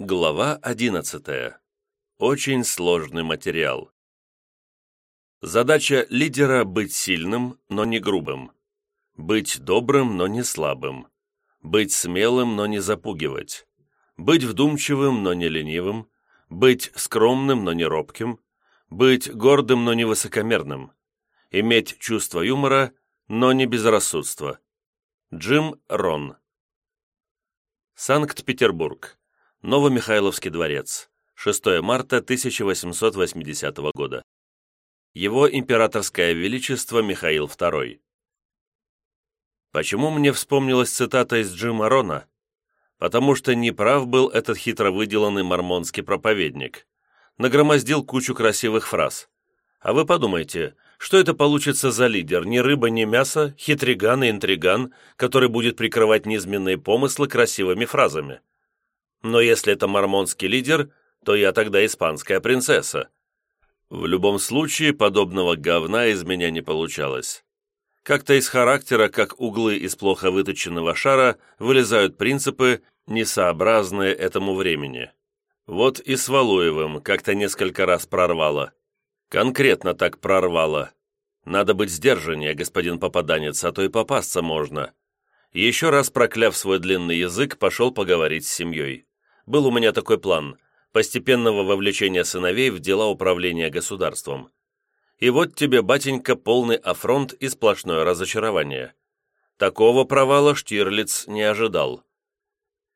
Глава 11. Очень сложный материал. Задача лидера – быть сильным, но не грубым. Быть добрым, но не слабым. Быть смелым, но не запугивать. Быть вдумчивым, но не ленивым. Быть скромным, но не робким. Быть гордым, но не высокомерным. Иметь чувство юмора, но не безрассудство. Джим Рон. Санкт-Петербург. Новомихайловский дворец. 6 марта 1880 года. Его императорское величество Михаил II. Почему мне вспомнилась цитата из Джима Рона? Потому что неправ был этот хитро выделанный мормонский проповедник. Нагромоздил кучу красивых фраз. А вы подумайте, что это получится за лидер, ни рыба, ни мясо, хитриган и интриган, который будет прикрывать низменные помыслы красивыми фразами. Но если это мормонский лидер, то я тогда испанская принцесса. В любом случае, подобного говна из меня не получалось. Как-то из характера, как углы из плохо выточенного шара, вылезают принципы, несообразные этому времени. Вот и с Валуевым как-то несколько раз прорвало. Конкретно так прорвало. Надо быть сдержаннее, господин попаданец, а то и попасться можно. Еще раз прокляв свой длинный язык, пошел поговорить с семьей. Был у меня такой план – постепенного вовлечения сыновей в дела управления государством. И вот тебе, батенька, полный афронт и сплошное разочарование. Такого провала Штирлиц не ожидал.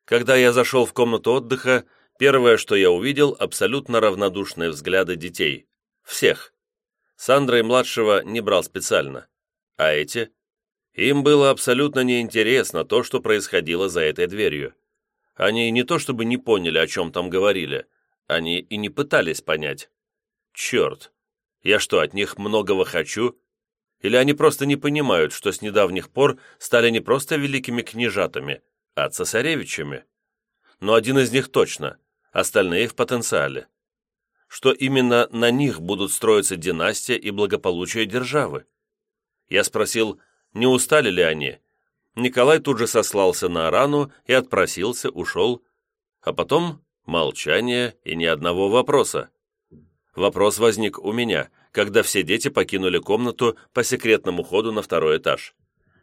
Когда я зашел в комнату отдыха, первое, что я увидел, абсолютно равнодушные взгляды детей. Всех. Сандра и младшего не брал специально. А эти? Им было абсолютно неинтересно то, что происходило за этой дверью. Они не то чтобы не поняли, о чем там говорили, они и не пытались понять. Черт, я что, от них многого хочу? Или они просто не понимают, что с недавних пор стали не просто великими княжатами, а цесаревичами? Но один из них точно, остальные в потенциале. Что именно на них будут строиться династия и благополучие державы? Я спросил, не устали ли они, Николай тут же сослался на рану и отпросился, ушел. А потом молчание и ни одного вопроса. Вопрос возник у меня, когда все дети покинули комнату по секретному ходу на второй этаж.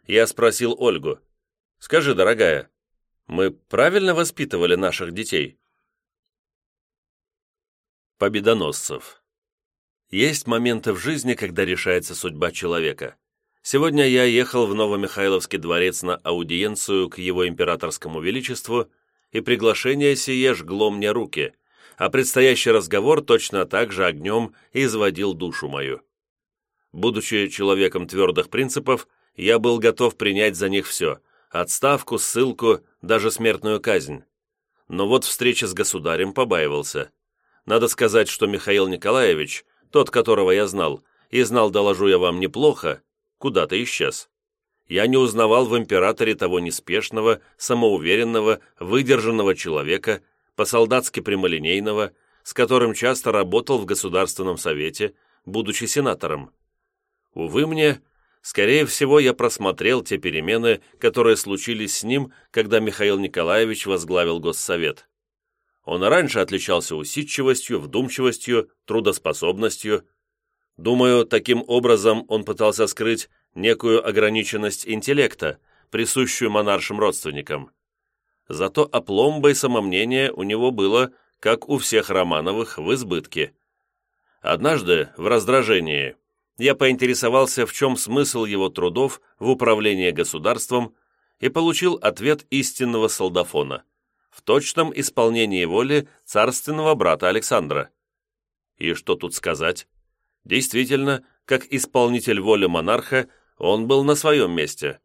Я спросил Ольгу, «Скажи, дорогая, мы правильно воспитывали наших детей?» Победоносцев. Есть моменты в жизни, когда решается судьба человека. Сегодня я ехал в Новомихайловский дворец на аудиенцию к его императорскому величеству, и приглашение сие жгло мне руки, а предстоящий разговор точно так же огнем изводил душу мою. Будучи человеком твердых принципов, я был готов принять за них все – отставку, ссылку, даже смертную казнь. Но вот встреча с государем побаивался. Надо сказать, что Михаил Николаевич, тот, которого я знал, и знал, доложу я вам, неплохо, куда-то исчез. Я не узнавал в императоре того неспешного, самоуверенного, выдержанного человека, по-солдатски прямолинейного, с которым часто работал в Государственном Совете, будучи сенатором. Увы мне, скорее всего, я просмотрел те перемены, которые случились с ним, когда Михаил Николаевич возглавил Госсовет. Он раньше отличался усидчивостью, вдумчивостью, трудоспособностью, Думаю, таким образом он пытался скрыть некую ограниченность интеллекта, присущую монаршим родственникам. Зато опломба и самомнение у него было, как у всех Романовых, в избытке. Однажды, в раздражении, я поинтересовался, в чем смысл его трудов в управлении государством, и получил ответ истинного солдафона в точном исполнении воли царственного брата Александра. И что тут сказать? Действительно, как исполнитель воли монарха, он был на своем месте.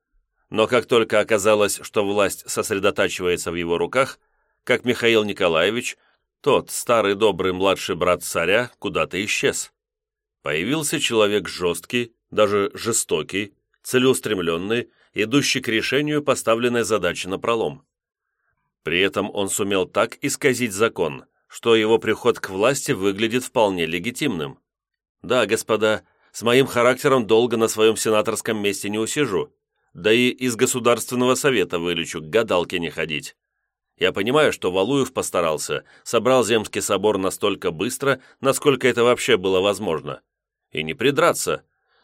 Но как только оказалось, что власть сосредотачивается в его руках, как Михаил Николаевич, тот старый добрый младший брат царя куда-то исчез. Появился человек жесткий, даже жестокий, целеустремленный, идущий к решению поставленной задачи на пролом. При этом он сумел так исказить закон, что его приход к власти выглядит вполне легитимным. Да, господа, с моим характером долго на своем сенаторском месте не усижу, да и из Государственного совета вылечу, к гадалке не ходить. Я понимаю, что Валуев постарался, собрал Земский собор настолько быстро, насколько это вообще было возможно. И не придраться.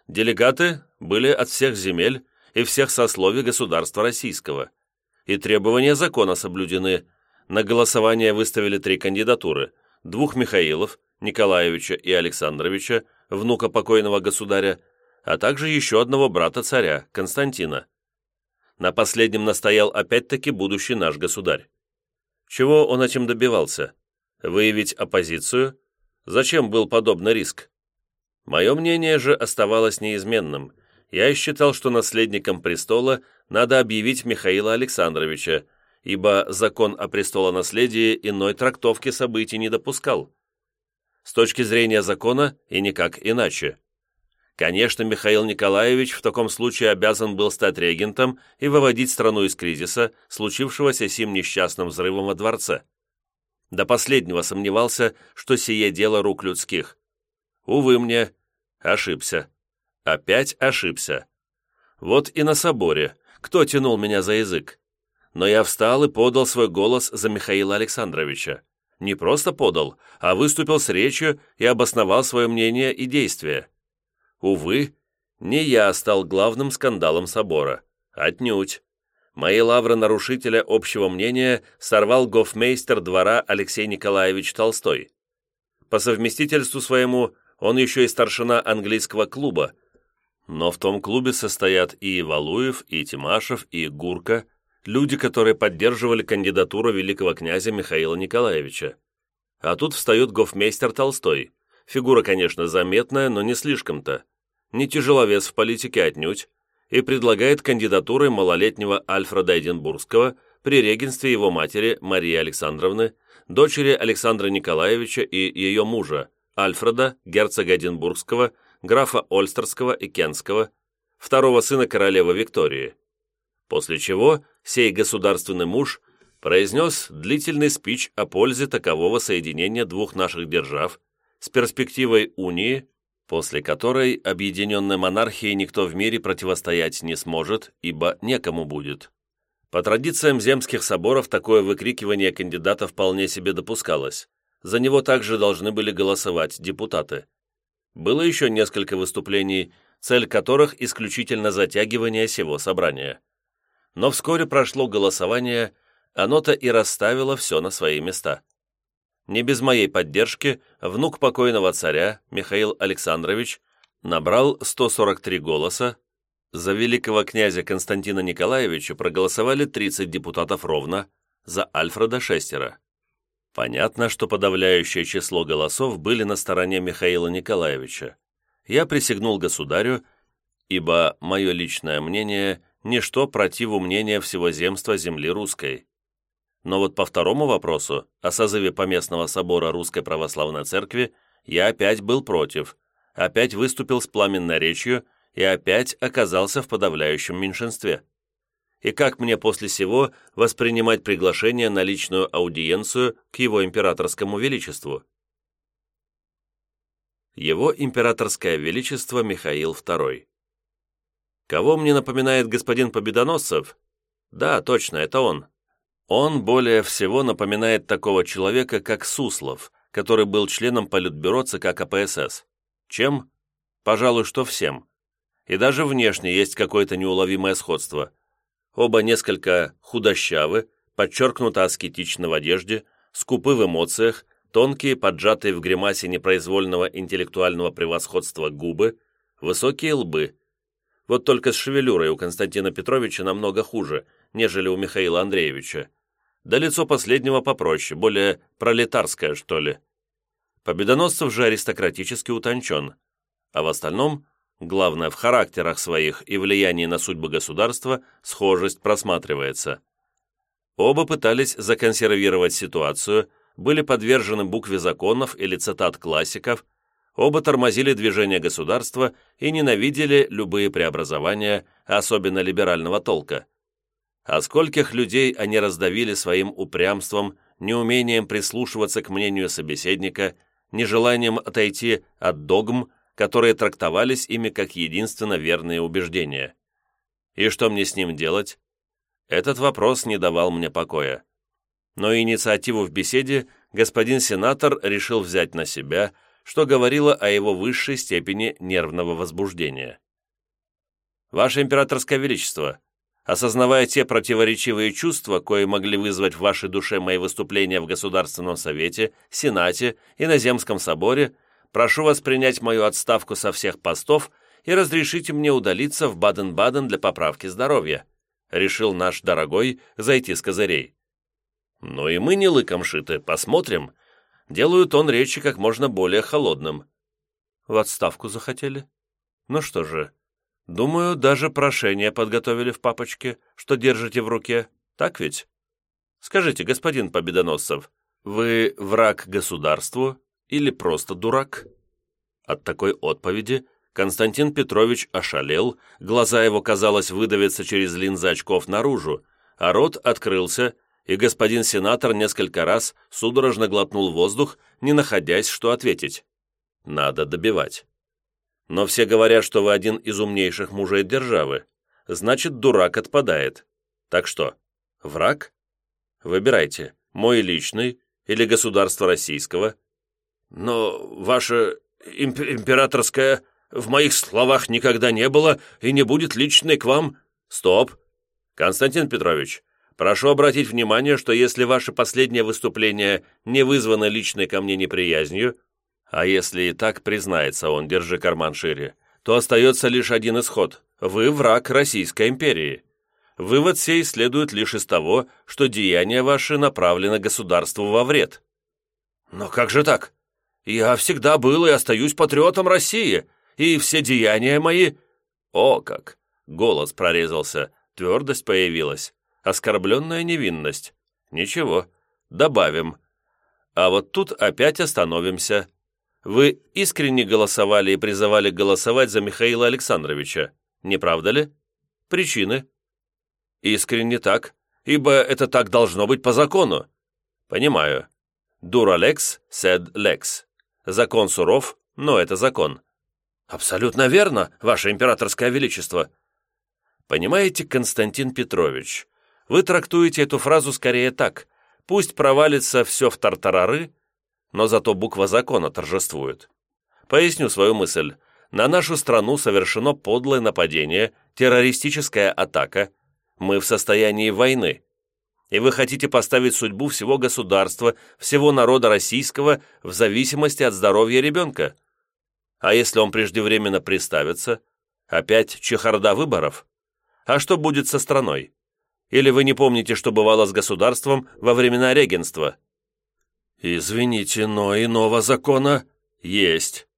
Делегаты были от всех земель и всех сословий государства российского. И требования закона соблюдены. На голосование выставили три кандидатуры. Двух Михаилов, Николаевича и Александровича, внука покойного государя, а также еще одного брата царя, Константина. На последнем настоял опять-таки будущий наш государь. Чего он этим добивался? Выявить оппозицию? Зачем был подобный риск? Мое мнение же оставалось неизменным. Я считал, что наследником престола надо объявить Михаила Александровича, ибо закон о престолонаследии иной трактовки событий не допускал. С точки зрения закона и никак иначе. Конечно, Михаил Николаевич в таком случае обязан был стать регентом и выводить страну из кризиса, случившегося сим несчастным взрывом во дворце. До последнего сомневался, что сие дело рук людских. Увы мне, ошибся. Опять ошибся. Вот и на соборе. Кто тянул меня за язык? Но я встал и подал свой голос за Михаила Александровича. Не просто подал, а выступил с речью и обосновал свое мнение и действия. Увы, не я стал главным скандалом собора. Отнюдь. Мои лавры нарушителя общего мнения сорвал гофмейстер двора Алексей Николаевич Толстой. По совместительству своему он еще и старшина английского клуба, но в том клубе состоят и Валуев, и Тимашев, и Гурка, люди, которые поддерживали кандидатуру великого князя Михаила Николаевича. А тут встает гофмейстер Толстой. Фигура, конечно, заметная, но не слишком-то не тяжеловес в политике отнюдь, и предлагает кандидатуры малолетнего Альфреда Эдинбургского при регенстве его матери Марии Александровны, дочери Александра Николаевича и ее мужа, Альфреда, герцога Эдинбургского, графа Ольстерского и Кенского, второго сына королевы Виктории. После чего сей государственный муж произнес длительный спич о пользе такового соединения двух наших держав с перспективой унии после которой объединенной монархии никто в мире противостоять не сможет, ибо некому будет. По традициям земских соборов такое выкрикивание кандидата вполне себе допускалось. За него также должны были голосовать депутаты. Было еще несколько выступлений, цель которых исключительно затягивание сего собрания. Но вскоре прошло голосование, оно-то и расставило все на свои места. Не без моей поддержки внук покойного царя, Михаил Александрович, набрал 143 голоса, за великого князя Константина Николаевича проголосовали 30 депутатов ровно, за Альфреда шестеро. Понятно, что подавляющее число голосов были на стороне Михаила Николаевича. Я присягнул государю, ибо мое личное мнение – ничто противу мнения всего земства земли русской. Но вот по второму вопросу, о созыве Поместного собора Русской Православной Церкви, я опять был против, опять выступил с пламенной речью и опять оказался в подавляющем меньшинстве. И как мне после сего воспринимать приглашение на личную аудиенцию к его императорскому величеству? Его императорское величество Михаил II. Кого мне напоминает господин Победоносцев? Да, точно, это он. Он более всего напоминает такого человека, как Суслов, который был членом Политбюро ЦК КПСС. Чем? Пожалуй, что всем. И даже внешне есть какое-то неуловимое сходство. Оба несколько худощавы, подчеркнуто аскетичны в одежде, скупы в эмоциях, тонкие, поджатые в гримасе непроизвольного интеллектуального превосходства губы, высокие лбы. Вот только с шевелюрой у Константина Петровича намного хуже, нежели у Михаила Андреевича да лицо последнего попроще, более пролетарское, что ли. Победоносцев же аристократически утончен, а в остальном, главное, в характерах своих и влиянии на судьбы государства схожесть просматривается. Оба пытались законсервировать ситуацию, были подвержены букве законов или цитат классиков, оба тормозили движение государства и ненавидели любые преобразования, особенно либерального толка. А скольких людей они раздавили своим упрямством, неумением прислушиваться к мнению собеседника, нежеланием отойти от догм, которые трактовались ими как единственно верные убеждения. И что мне с ним делать? Этот вопрос не давал мне покоя. но инициативу в беседе господин сенатор решил взять на себя, что говорило о его высшей степени нервного возбуждения. «Ваше императорское величество, осознавая те противоречивые чувства, кои могли вызвать в вашей душе мои выступления в Государственном Совете, Сенате и на Земском соборе, прошу вас принять мою отставку со всех постов и разрешите мне удалиться в Баден-Баден для поправки здоровья», решил наш дорогой зайти с козырей. «Ну и мы не лыком шиты, посмотрим», делают он речи как можно более холодным. В отставку захотели? Ну что же, думаю, даже прошение подготовили в папочке, что держите в руке, так ведь? Скажите, господин Победоносцев, вы враг государству или просто дурак? От такой отповеди Константин Петрович ошалел, глаза его, казалось, выдавятся через линзы очков наружу, а рот открылся, и господин сенатор несколько раз судорожно глотнул воздух, не находясь, что ответить. Надо добивать. Но все говорят, что вы один из умнейших мужей державы. Значит, дурак отпадает. Так что, враг? Выбирайте, мой личный или государство российского. Но ваше имп императорское в моих словах никогда не было и не будет личной к вам. Стоп. Константин Петрович, Прошу обратить внимание, что если ваше последнее выступление не вызвано личной ко мне неприязнью, а если и так признается он, держи карман шире, то остается лишь один исход. Вы враг Российской империи. Вывод сей следует лишь из того, что деяния ваши направлены государству во вред. Но как же так? Я всегда был и остаюсь патриотом России, и все деяния мои... О как! Голос прорезался, твердость появилась оскорбленная невинность. Ничего, добавим. А вот тут опять остановимся. Вы искренне голосовали и призывали голосовать за Михаила Александровича, не правда ли? Причины? Искренне так, ибо это так должно быть по закону. Понимаю. Дуралекс, сед лекс. Закон суров, но это закон. Абсолютно верно, ваше императорское величество. Понимаете, Константин Петрович, вы трактуете эту фразу скорее так. Пусть провалится все в тартарары, но зато буква закона торжествует. Поясню свою мысль. На нашу страну совершено подлое нападение, террористическая атака. Мы в состоянии войны. И вы хотите поставить судьбу всего государства, всего народа российского в зависимости от здоровья ребенка. А если он преждевременно приставится? Опять чехарда выборов? А что будет со страной? Или вы не помните, что бывало с государством во времена регенства?» «Извините, но иного закона есть.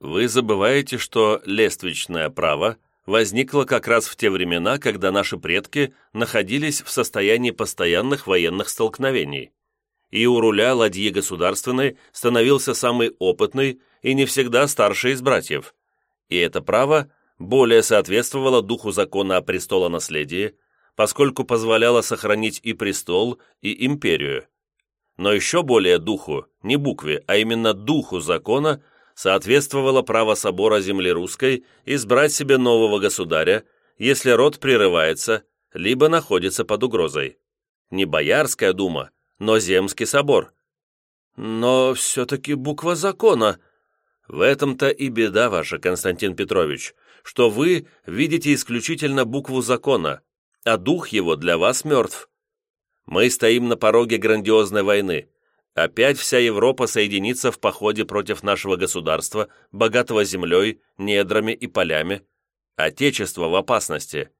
Вы забываете, что лествичное право возникло как раз в те времена, когда наши предки находились в состоянии постоянных военных столкновений. И у руля ладьи государственной становился самый опытный и не всегда старший из братьев. И это право более соответствовало духу закона о престолонаследии, поскольку позволяло сохранить и престол, и империю. Но еще более духу, не букве, а именно духу закона, соответствовало право собора земли русской избрать себе нового государя, если род прерывается, либо находится под угрозой. Не Боярская дума, но Земский собор. Но все-таки буква закона. В этом-то и беда ваша, Константин Петрович, что вы видите исключительно букву закона, а дух его для вас мертв. Мы стоим на пороге грандиозной войны. Опять вся Европа соединится в походе против нашего государства, богатого землей, недрами и полями. Отечество в опасности.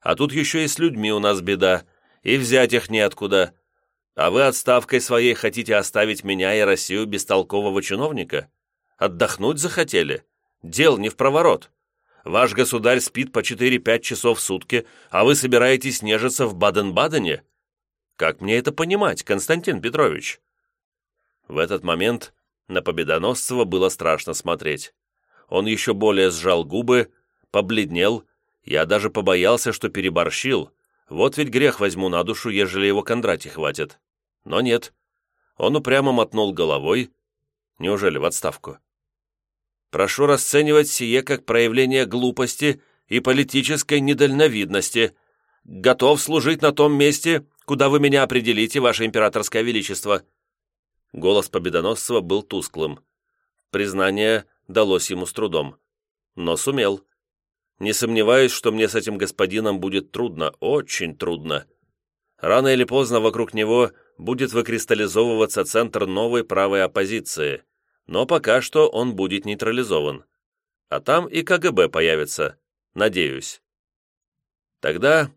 А тут еще и с людьми у нас беда, и взять их неоткуда. А вы отставкой своей хотите оставить меня и Россию бестолкового чиновника? Отдохнуть захотели? Дел не в проворот. Ваш государь спит по 4-5 часов в сутки, а вы собираетесь нежиться в Баден-Бадене? Как мне это понимать, Константин Петрович?» В этот момент на Победоносцева было страшно смотреть. Он еще более сжал губы, побледнел, я даже побоялся, что переборщил. Вот ведь грех возьму на душу, ежели его Кондратий хватит. Но нет. Он упрямо мотнул головой. Неужели в отставку? Прошу расценивать сие как проявление глупости и политической недальновидности. Готов служить на том месте, Куда вы меня определите, ваше императорское величество?» Голос победоносца был тусклым. Признание далось ему с трудом. Но сумел. Не сомневаюсь, что мне с этим господином будет трудно, очень трудно. Рано или поздно вокруг него будет выкристаллизовываться центр новой правой оппозиции, но пока что он будет нейтрализован. А там и КГБ появится, надеюсь. Тогда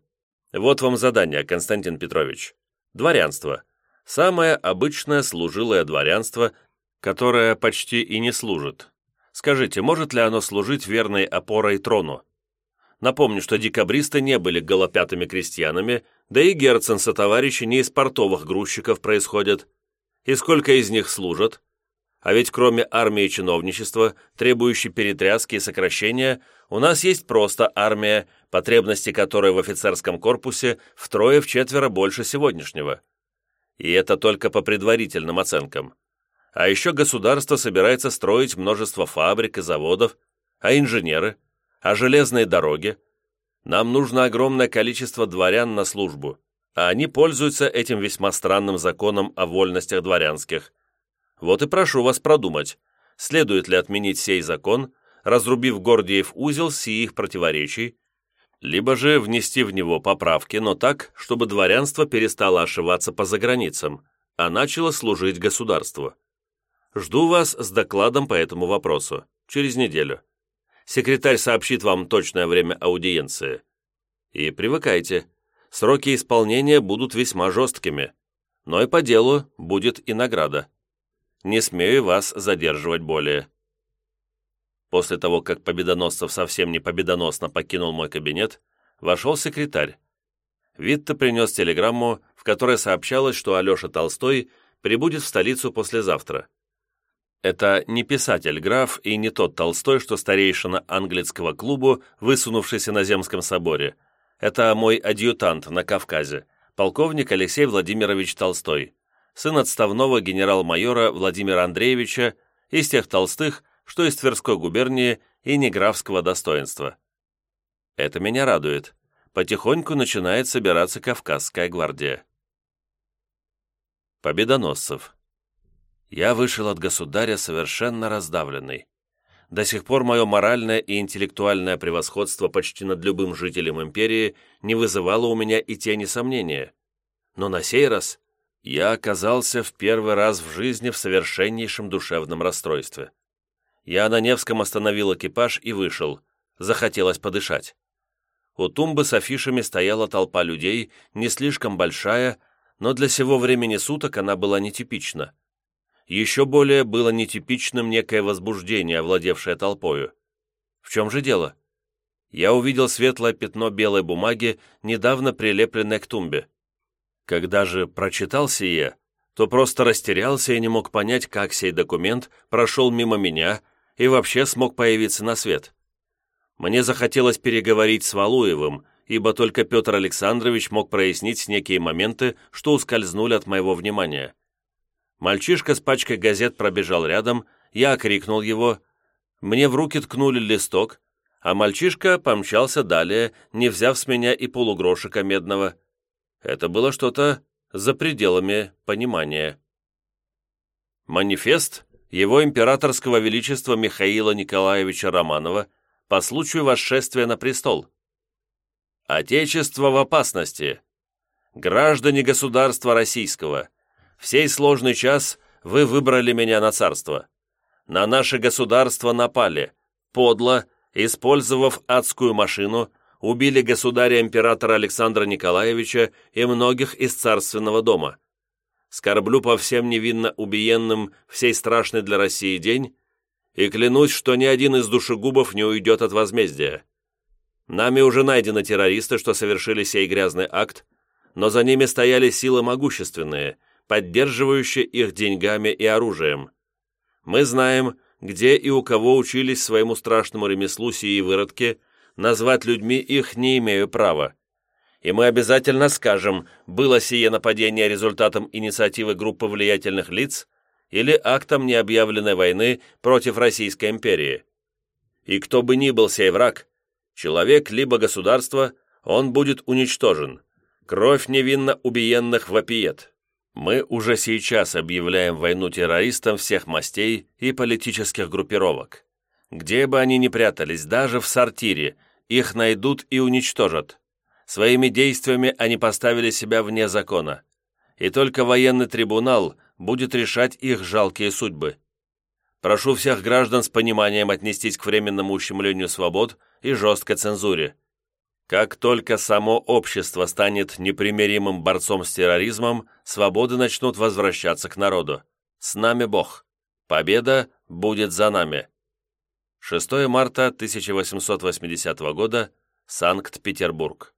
вот вам задание, Константин Петрович. Дворянство. Самое обычное служилое дворянство, которое почти и не служит. Скажите, может ли оно служить верной опорой трону? Напомню, что декабристы не были голопятыми крестьянами, да и Герцен товарищи не из портовых грузчиков происходят. И сколько из них служат? А ведь кроме армии чиновничества, требующей перетряски и сокращения, у нас есть просто армия, потребности которой в офицерском корпусе втрое-вчетверо больше сегодняшнего. И это только по предварительным оценкам. А еще государство собирается строить множество фабрик и заводов, а инженеры, а железные дороги. Нам нужно огромное количество дворян на службу, а они пользуются этим весьма странным законом о вольностях дворянских – вот и прошу вас продумать, следует ли отменить сей закон, разрубив Гордиев узел сих противоречий, либо же внести в него поправки, но так, чтобы дворянство перестало ошиваться по заграницам, а начало служить государству. Жду вас с докладом по этому вопросу, через неделю. Секретарь сообщит вам точное время аудиенции. И привыкайте, сроки исполнения будут весьма жесткими, но и по делу будет и награда. Не смею вас задерживать более». После того, как Победоносцев совсем не победоносно покинул мой кабинет, вошел секретарь. Витте принес телеграмму, в которой сообщалось, что Алеша Толстой прибудет в столицу послезавтра. Это не писатель-граф и не тот Толстой, что старейшина английского клуба, высунувшийся на Земском соборе. Это мой адъютант на Кавказе, полковник Алексей Владимирович Толстой сын отставного генерал-майора Владимира Андреевича из тех толстых, что из Тверской губернии и неграфского достоинства. Это меня радует. Потихоньку начинает собираться Кавказская гвардия. Победоносцев. Я вышел от государя совершенно раздавленный. До сих пор мое моральное и интеллектуальное превосходство почти над любым жителем империи не вызывало у меня и тени сомнения. Но на сей раз я оказался в первый раз в жизни в совершеннейшем душевном расстройстве. Я на Невском остановил экипаж и вышел. Захотелось подышать. У тумбы с афишами стояла толпа людей, не слишком большая, но для сего времени суток она была нетипична. Еще более было нетипичным некое возбуждение, овладевшее толпою. В чем же дело? Я увидел светлое пятно белой бумаги, недавно прилепленное к тумбе. Когда же прочитал сие, то просто растерялся и не мог понять, как сей документ прошел мимо меня и вообще смог появиться на свет. Мне захотелось переговорить с Валуевым, ибо только Петр Александрович мог прояснить некие моменты, что ускользнули от моего внимания. Мальчишка с пачкой газет пробежал рядом, я окрикнул его, мне в руки ткнули листок, а мальчишка помчался далее, не взяв с меня и полугрошика медного. Это было что-то за пределами понимания. Манифест его императорского величества Михаила Николаевича Романова по случаю восшествия на престол. Отечество в опасности. Граждане государства российского, в сей сложный час вы выбрали меня на царство. На наше государство напали, подло, использовав адскую машину – убили государя-императора Александра Николаевича и многих из царственного дома. Скорблю по всем невинно убиенным в сей страшный для России день и клянусь, что ни один из душегубов не уйдет от возмездия. Нами уже найдены террористы, что совершили сей грязный акт, но за ними стояли силы могущественные, поддерживающие их деньгами и оружием. Мы знаем, где и у кого учились своему страшному ремеслу сии выродки – назвать людьми их не имею права. И мы обязательно скажем, было сие нападение результатом инициативы группы влиятельных лиц или актом необъявленной войны против Российской империи. И кто бы ни был сей враг, человек либо государство, он будет уничтожен. Кровь невинно убиенных вопиет. Мы уже сейчас объявляем войну террористам всех мастей и политических группировок. Где бы они ни прятались, даже в сортире, их найдут и уничтожат. Своими действиями они поставили себя вне закона. И только военный трибунал будет решать их жалкие судьбы. Прошу всех граждан с пониманием отнестись к временному ущемлению свобод и жесткой цензуре. Как только само общество станет непримиримым борцом с терроризмом, свободы начнут возвращаться к народу. С нами Бог. Победа будет за нами. 6 марта 1880 года, Санкт-Петербург.